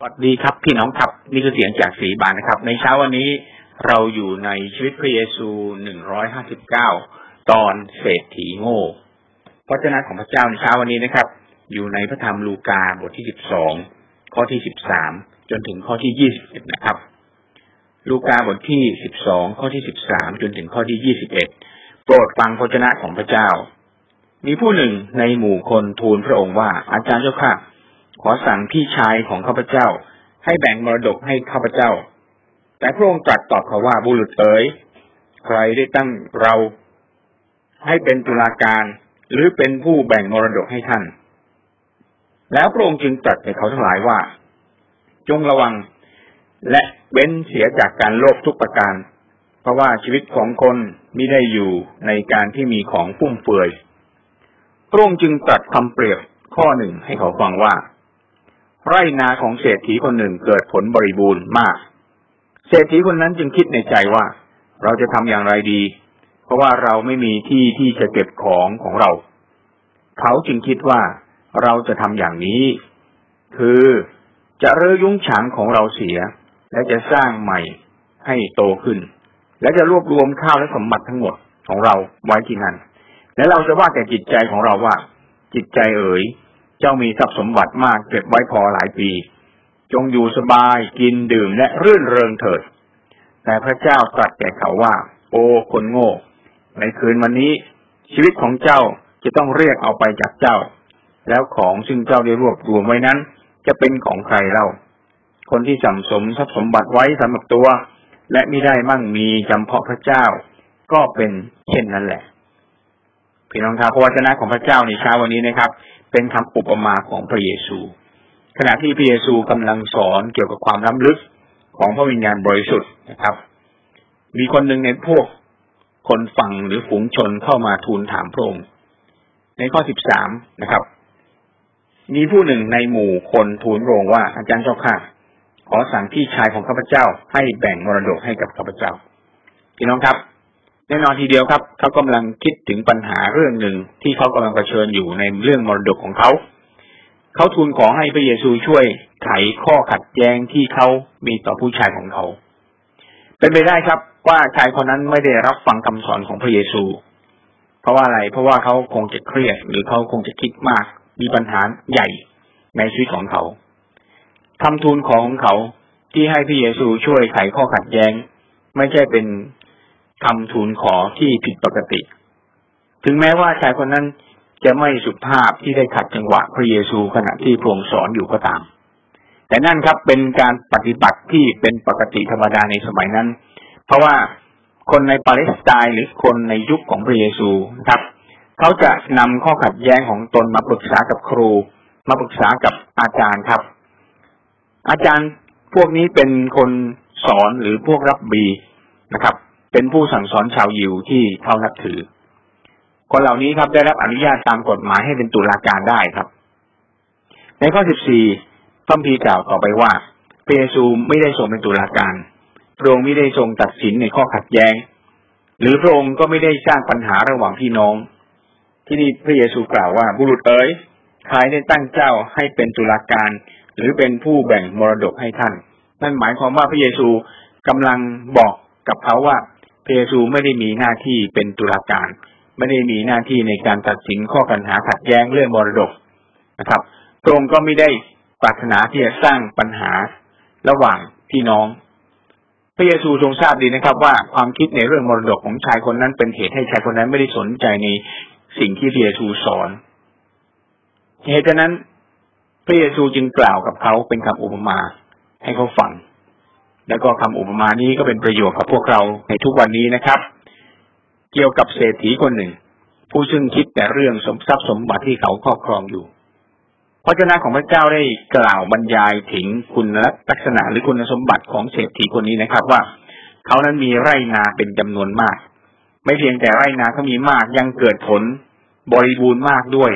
สวัสดีครับพี่น้องครับนี่คือเสียงจากสีบานนะครับ ในเช้าวันนี้เราอยู่ในชีวิตพระเยซูหนึ่งร้อยห้าสิบเก้าตอนเศรษฐีโง่พระเจ้าของพระเจ้าในเช้าวันนี้นะครับ อยู่ในพระธรรมลูกาบทที่สิบสองข้อที่สิบสามจนถึงข้อที่ยี่สิบเอ็ดนะครับ ลูกาบทที่สิบสองข้อที่สิบสามจนถึงข้อที่ยี่สิบเอ็ดโปรดฟังพระเจ้าของพระเจ้า มีผู้หนึ่งในหมู่คนทูลพระองค์ว่าอาจารย์เจ้าข้า ขอสั่งพี่ชายของข้าพเจ้า ให้แบ่งมรดกให้ข้าพเจ้า แต่พระองค์ตรัสตอบเขาว่าบุรุษเอ๋ยใครได้ตั้งเรา ให้เป็นตุลาการ หรือเป็นผู้แบ่งมรดกให้ท่าน แล้วพระองค์จึงตรัสแก่เขาทั้งหลายว่า จงระวัง และเว้นเสียจากการโลภทุกประการ เพราะว่าชีวิตของคนม่ได้อยู่ในการที่มีของฟุ่มเฟือยพระองค์จึงตรัสคำเปรียบข้อหนึ่งให้เขาฟังว่า ไร่นาของเศรษฐีคนหนึ่งเกิดผลบริบูรณ์มาก เศรษฐีคนนั้นจึงคิดในใจว่า เราจะทำอย่างไรดี เพราะว่าเราไม่มีที่ที่จะเก็บของของเรา เขาจึงคิดว่าเราจะทำอย่างนี้ คือจะเรื้อยุ้งฉางของเราเสีย และจะสร้างใหม่ให้โตขึ้น และจะรวบรวมข้าวและสมบัติทั้งหมดของเราไว้ที่นั่นและเราจะว่าแต่จิตใจของเราว่า จิตใจเอ๋ย เจ้ามีทรัพย์สมบัติมากเก็บไว้พอหลายปี จงอยู่สบายกินดื่มและรื่นเริงเถิด แต่พระเจ้าตรัสแก่เขาว่า โอ้คนโง่ ในคืนวันนี้ ชีวิตของเจ้าจะต้องเรียกเอาไปจากเจ้า แล้วของซึ่งเจ้าได้รวบรวมไว้นั้น จะเป็นของใครเล่า คนที่สัมสมทรัพย์สมบัติไว้สำหรับตัว และไม่ได้มั่งมีจำเพาะพระเจ้า ก็เป็นเช่นนั้นแหละพี่น้องครับพระวจนะของพระเจ้าในเช้าวันนี้นะครับ เป็นคำอุปมาของพระเยซู ขณะที่พระเยซูกำลังสอนเกี่ยวกับความล้ำลึกของพระวิญญาณบริสุทธิ์นะครับ มีคนหนึ่งในพวกคนฟังหรือฝูงชนเข้ามาทูลถามพระองค์ในข้อสิบสามนะครับ มีผู้หนึ่งในหมู่คนทูลโรงว่าอาจารย์เจ้าข้าขอสั่งพี่ชายของข้าพเจ้าให้แบ่งมรดกให้กับข้าพเจ้าพี่น้องครับ แน่นอนทีเดียวครับ เขากำลังคิดถึงปัญหาเรื่องหนึ่งที่เขากำลังเผชิญอยู่ในเรื่องมรดกของเขา เขาทูลขอให้พระเยซูช่วยไขข้อขัดแย้งที่เขามีต่อผู้ชายของเขา เป็นไปได้ครับว่าชายคนนั้นไม่ได้รับฟังคำสอนของพระเยซู เพราะว่าอะไร เพราะว่าเขาคงจะเครียด หรือเขาคงจะคิดมาก มีปัญหาใหญ่ในชีวิตของเขาคำทูลของเขาที่ให้พระเยซูช่วยไขข้อขัดแย้ง ไม่ใช่เป็น คำทูลขอที่ผิดปกติ ถึงแม้ว่าชายคนนั้นจะไม่สุภาพที่ได้ขัดจังหวะพระเยซูขณะที่พระองค์สอนอยู่ก็ตาม แต่นั่นครับเป็นการปฏิบัติที่เป็นปกติธรรมดาในสมัยนั้น เพราะว่าคนในปาเลสไตน์หรือคนในยุคของพระเยซูนะครับ เขาจะนำข้อขัดแย้งของตนมาปรึกษากับครู มาปรึกษากับอาจารย์ครับ อาจารย์พวกนี้เป็นคนสอนหรือพวกรับบีนะครับ เป็นผู้สั่งสอนชาวยิวที่เขานับถือ คนเหล่านี้ครับได้รับอนุญาตตามกฎหมายให้เป็นตุลาการได้ครับ ในข้อ 14พระพีกล่าวต่อไปว่าพระเยซูไม่ได้ทรงเป็นตุลาการ พระองค์ไม่ได้ทรงตัดสินในข้อขัดแย้ง หรือพระองค์ก็ไม่ได้สร้างปัญหาระหว่างพี่น้อง ที่นี่พระเยซูกล่าวว่าบุรุษเอ๋ยใครได้ตั้งเจ้าให้เป็นตุลาการ หรือเป็นผู้แบ่งมรดกให้ท่าน นั่นหมายความว่าพระเยซูกำลังบอกกับเขาว่า พระเยซูไม่ได้มีหน้าที่เป็นตุลาการ ไม่ได้มีหน้าที่ในการตัดสินข้อปัญหาขัดแย้งเรื่องมรดกนะครับพระองค์ก็ไม่ได้ปรารถนาที่จะสร้างปัญหาระหว่างพี่น้อง พระเยซูทรงทราบดีนะครับ ว่าความคิดในเรื่องมรดกของชายคนนั้นเป็นเหตุให้ชายคนนั้นไม่ได้สนใจในสิ่งที่พระเยซูสอนเหตุฉะนั้น พระเยซูจึงกล่าวกับเขาเป็นคำอุปมาให้เขาฟัง แล้วก็คำอุปมานี้ก็เป็นประโยชน์กับพวกเราในทุกวันนี้นะครับ เกี่ยวกับเศรษฐีคนหนึ่ง ผู้ซึ่งคิดแต่เรื่องสมทรัพย์สมบัติที่เขาครอบครองอยู่พระเจ้าของพระเจ้าได้กล่าวบรรยายถึงคุณลักษณะหรือคุณสมบัติของเศรษฐีคนนี้นะครับ ว่าเขานั้นมีไร่นาเป็นจำนวนมาก ไม่เพียงแต่ไร่นาเขามีมากยังเกิดผลบริบูรณ์มากด้วย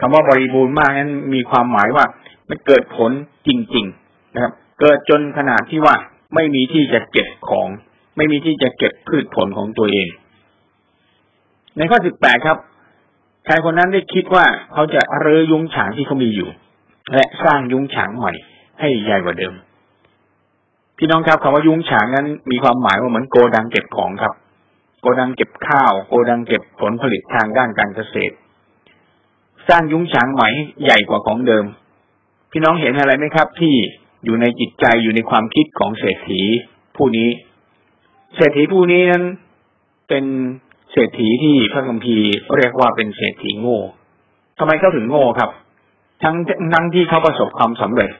คำว่าบริบูรณ์มากนั้นมีความหมายว่ามันเกิดผลจริง ๆ นะครับ เกิดจนขนาดที่ว่า ไม่มีที่จะเก็บของ ไม่มีที่จะเก็บพืชผลของตัวเอง ในข้อสิบแปดครับชายคนนั้นได้คิดว่าเขาจะเรอยุ้งฉางที่เขามีอยู่ และสร้างยุ้งฉางใหม่ให้ใหญ่กว่าเดิม พี่น้องครับคำว่ายุ้งฉางนั้น มีความหมายว่าเหมือนโกดังเก็บของครับ โกดังเก็บข้าว โกดังเก็บผลผลิตทางด้านการเกษตร สร้างยุ้งฉางใหม่ใหญ่กว่าของเดิม พี่น้องเห็นอะไรไหมครับ ที่ อยู่ในจิตใจอยู่ในความคิดของเศรษฐีผู้นี้ เศรษฐีผู้นี้นั้นเป็นเศรษฐีที่พระคัมภีร์เรียกว่าเป็นเศรษฐีโง่ทำไมเขาถึงโง่ครับ ทั้งทั้งที่เขาประสบความสำเร็จ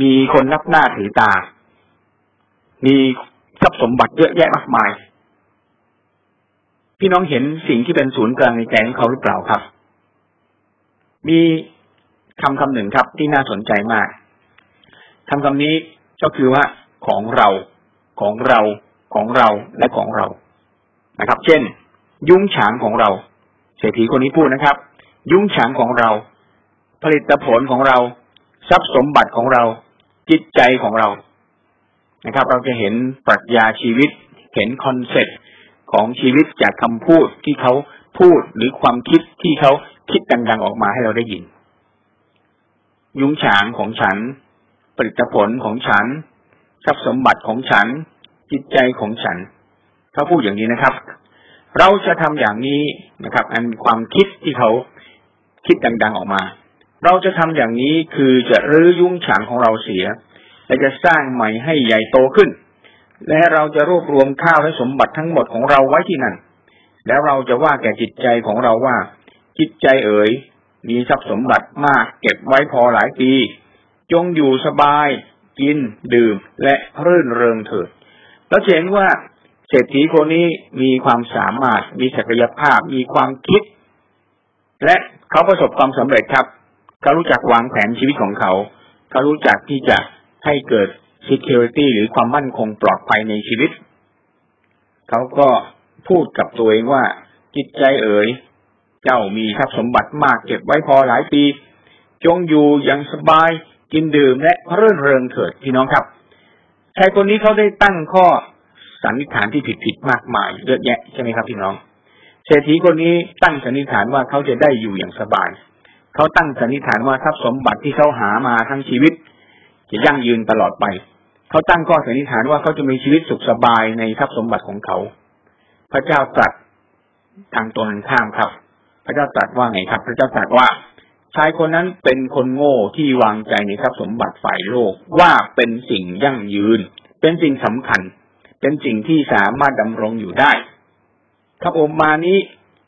มีคนนับหน้าถือตา มีทรัพย์สมบัติเยอะแยะมากมาย พี่น้องเห็นสิ่งที่เป็นศูนย์กลางในใจของเขาหรือเปล่าครับ มีคำคำหนึ่งครับที่น่าสนใจมาก คำคำนี้ก็คือว่าของเราของเราของเราและของเรานะครับ เช่น ยุ้งฉางของเรา เศรษฐีคนนี้พูดนะครับ ยุ้งฉางของเรา ผลิตผลของเรา ทรัพย์สมบัติของเรา จิตใจของเรานะครับ เราจะเห็นปรัชญาชีวิต เห็น concept ของชีวิตจากคำพูดที่เขาพูดหรือความคิดที่เขาคิดดัง ๆ ออกมาให้เราได้ยิน ยุ้งฉางของฉัน ผลิตผลของฉัน ทรัพย์สมบัติของฉัน จิตใจของฉันเขาพูดอย่างนี้นะครับ เราจะทำอย่างนี้นะครับ อันความคิดที่เขาคิดดัง ๆออกมา เราจะทำอย่างนี้คือจะรื้อยุ้งฉางของเราเสีย และจะสร้างใหม่ให้ใหญ่โตขึ้น และเราจะรวบรวมข้าวและสมบัติทั้งหมดของเราไว้ที่นั่น แล้วเราจะว่าแก่จิตใจของเราว่า จิตใจเอ๋ยมีทรัพย์สมบัติมากเก็บไว้พอหลายปี จงอยู่สบาย กิน ดื่ม และรื่นเริงเถิด แล้วเห็นว่าเศรษฐีคนนี้มีความสามารถ มีศักยภาพ มีความคิด และเขาประสบความสำเร็จครับ เขารู้จักวางแผนชีวิตของเขา เขารู้จักที่จะให้เกิด security หรือความมั่นคงปลอดภัยในชีวิต เขาก็พูดกับตัวเองว่า จิตใจเอ๋ย เจ้ามีทรัพย์สมบัติมากเก็บไว้พอหลายปี จงอยู่อย่างสบาย กินดื่มและเรื่นเริงเถิดพี่น้องครับชายคนนี้เขาได้ตั้งข้อสันนิษฐานที่ผิดๆมากมายเยอะแยะใช่ไหมครับพี่น้องเศรษฐีคนนี้ตั้งสันนิษฐานว่าเขาจะได้อยู่อย่างสบาย เขาตั้งสันนิษฐานว่าทรัพย์สมบัติที่เขาหามาทั้งชีวิต จะยั่งยืนตลอดไป เขาตั้งข้อสันนิษฐานว่าเขาจะมีชีวิตสุขสบายในทรัพย์สมบัติของเขา พระเจ้าตรัสทางตรงข้ามครับ พระเจ้าตรัสว่าไงครับ พระเจ้าตรัสว่า ชายคนนั้นเป็นคนโง่ที่วางใจในทรัพย์สมบัติฝ่ายโลกว่าเป็นสิ่งยั่งยืน เป็นสิ่งสำคัญ เป็นสิ่งที่สามารถดำรงอยู่ได้ครับอมมานี้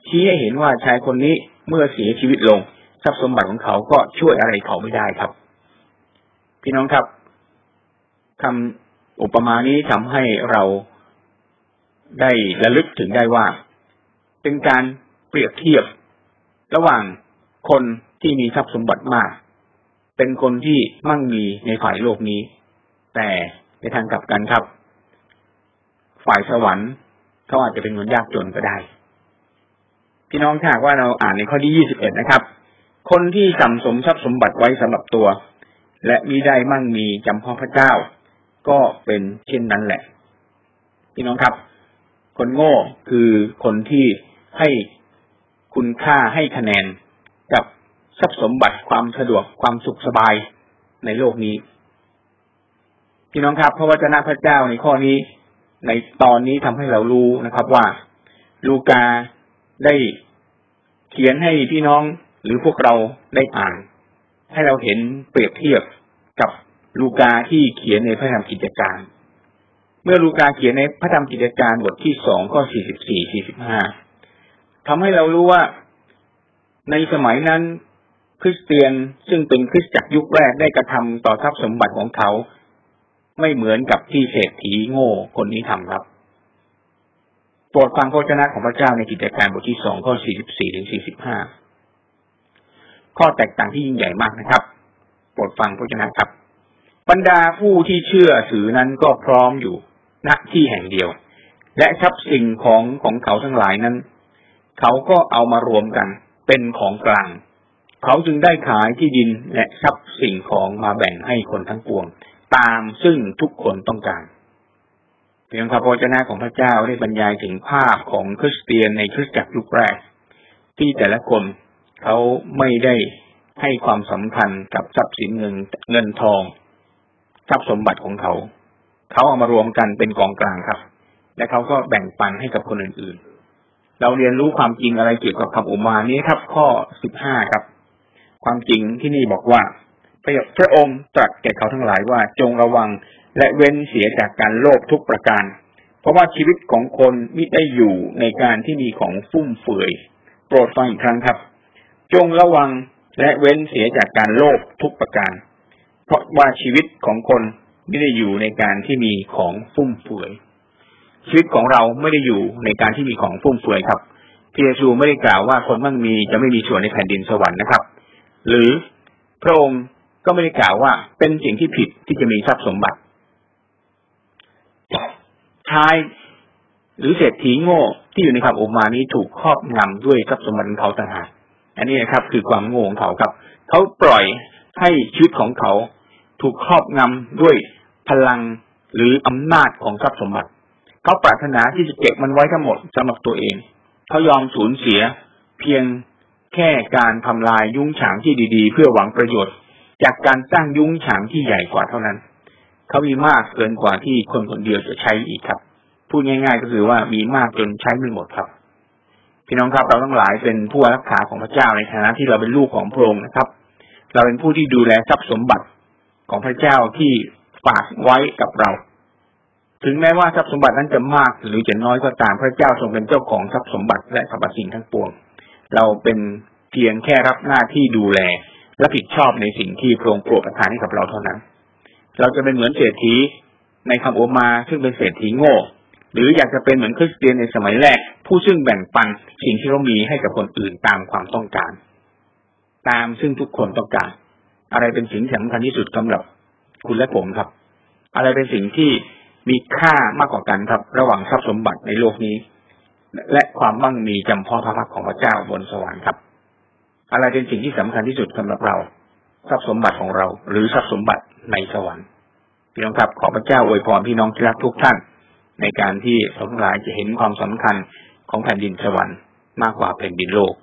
ชี้ให้เห็นว่าชายคนนี้เมื่อเสียชีวิตลง ทรัพย์สมบัติของเขาก็ช่วยอะไรเขาไม่ได้ครับ พี่น้องครับคำอุปมานี้ทำให้เราได้ระลึกถึงได้ว่า เป็นการเปรียบเทียบ ระหว่างคน ที่มีทรัพย์สมบัติมาก เป็นคนที่มั่งมีในฝ่ายโลกนี้ แต่ในทางกลับกันครับ ฝ่ายสวรรค์เขาอาจจะเป็นคนยากจนก็ได้ พี่น้องถ้าว่าเราอ่านในข้อที่ยี่สิบเอ็ดนะครับ คนที่สัมสมทรัพย์สมบัติไว้สำหรับตัว และมิได้มั่งมีจำพ่อพระเจ้า ก็เป็นเช่นนั้นแหละ พี่น้องครับ คนโง่คือคนที่ให้คุณค่าให้คะแนนกับ ทรัพย์สมบัติความสะดวกความสุขสบายในโลกนี้ พี่น้องครับ พระวจนะพระเจ้าในข้อนี้ ในตอนนี้ทำให้เรารู้นะครับว่า ลูกาได้เขียนให้พี่น้องหรือพวกเราได้อ่าน ให้เราเห็นเปรียบเทียบกับลูกาที่เขียนในพระธรรมกิจการ เมื่อลูกาเขียนในพระธรรมกิจการบทที่สองข้อสี่สิบสี่สี่สิบห้าทำให้เรารู้ว่าในสมัยนั้น คริสเตียนซึ่งเป็นคริสตจักรยุคแรกได้กระทำต่อทรัพย์สมบัติของเขา ไม่เหมือนกับที่เศรษฐีโง่คนนี้ทำครับโปรดฟังพระเจ้าของพระเจ้าในกิจการบทที่สองข้อสี่สิบสี่ถึงสี่สิบห้าข้อแตกต่างที่ยิ่งใหญ่มากนะครับ โปรดฟังพระเจ้าครับ บรรดาผู้ที่เชื่อถือนั้นก็พร้อมอยู่ณที่แห่งเดียว และทรัพย์สิ่งของของเขาทั้งหลายนั้น เขาก็เอามารวมกันเป็นของกลาง เขาจึงได้ขายที่ดินและทรัพย์สิ่งของมาแบ่งให้คนทั้งปวง ตามซึ่งทุกคนต้องการเพียงพระพเจ้าของพระเจ้าได้บรรยายถึงภาพของคริสเตียนในคริสตจักรยุคแรก ที่แต่ละคนเขาไม่ได้ให้ความสำคัญกับทรัพย์สินเงินเงินทอง ทรัพย์สมบัติของเขา เขาเอามารวมกันเป็นกองกลางครับ และเขาก็แบ่งปันให้กับคนอื่นๆ เราเรียนรู้ความจริงอะไรเกี่ยวกับคำอุมานี้ครับ ข้อสิบห้าครับ ความจริงที่นี่บอกว่า พระองค์ตรัสแก่เขาทั้งหลายว่าจงระวังและเว้นเสียจากการโลภทุกประการ เพราะว่าชีวิตของคนมิได้อยู่ในการที่มีของฟุ่มเฟือย โปรดฟังอีกครั้งครับ จงระวังและเว้นเสียจากการโลภทุกประการ เพราะว่าชีวิตของคนไม่ได้อยู่ในการที่มีของฟุ่มเฟือย ชีวิตของเราไม่ได้อยู่ในการที่มีของฟุ่มเฟือยครับพระเยซูไม่ได้กล่าวว่าคนมั่งมีจะไม่มีส่วนในแผ่นดินสวรรค์นะครับ หรือพระองค์ก็ไม่ได้กล่าวว่าเป็นสิ่งที่ผิดที่จะมีทรัพย์สมบัติชายหรือเศรษฐีโง่ที่อยู่ในคำอุมานี้ถูกครอบงำด้วยทรัพย์สมบัติของเขาต่างหากอันนี้นะครับ คือความโง่ของเขาครับ เขาปล่อยให้ชีวิตของเขาถูกครอบงำด้วยพลังหรืออำนาจของทรัพย์สมบัติ เขาปรารถนาที่จะเก็บมันไว้ทั้งหมดสำหรับตัวเอง เขายอมสูญเสียเพียง แค่การทำลายยุ้งฉางที่ดีๆ เพื่อหวังประโยชน์ จากการสร้างยุ้งฉางที่ใหญ่กว่าเท่านั้น เขามีมากเกินกว่าที่คนคนเดียวจะใช้อีกครับ พูดง่าย ๆ ก็คือว่ามีมากจนใช้ไม่หมดครับ พี่น้องครับเราทั้งหลายเป็นผู้รักษาของพระเจ้าในฐานะที่เราเป็นลูกของพระองค์นะครับ เราเป็นผู้ที่ดูแลทรัพย์สมบัติของพระเจ้าที่ฝากไว้กับเรา ถึงแม้ว่าทรัพย์สมบัตินั้นจะมากหรือจะน้อยก็ตามพระเจ้าทรงเป็นเจ้าของทรัพย์สมบัติและสรรพสิ่งทั้งปวง เราเป็นเพียงแค่รับหน้าที่ดูแลและผิดชอบในสิ่งที่พระองค์โปรดประทานให้กับเราเท่านั้น เราจะเป็นเหมือนเศรษฐีในคำโอมาซึ่งเป็นเศรษฐีโง่ หรืออยากจะเป็นเหมือนคริสเตียนในสมัยแรก ผู้ซึ่งแบ่งปันสิ่งที่เขามีให้กับคนอื่นตามความต้องการ ตามซึ่งทุกคนต้องการ อะไรเป็นสิ่งสำคัญที่สุดสำหรับคุณและผมครับ อะไรเป็นสิ่งที่มีค่ามากกว่ากันครับ ระหว่างทรัพย์สมบัติในโลกนี้ และความมั่งมีจำเพาะพระพักของพระเจ้าบนสวรรค์ครับ อะไรเป็นสิ่งที่สำคัญที่สุดสำหรับเรา ทรัพย์สมบัติของเรา หรือทรัพย์สมบัติในสวรรค์พี่น้องครับขอพระเจ้าอวยพรพี่น้องที่รักทุกท่าน ในการที่เราทั้งหลายจะเห็นความสำคัญของแผ่นดินสวรรค์มากกว่าแผ่นดินโลก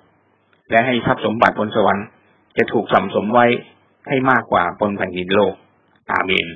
และให้ทรัพย์สมบัติบนสวรรค์จะถูกสัมสมไว้ให้มากกว่าบนแผ่นดินโลก อาเมน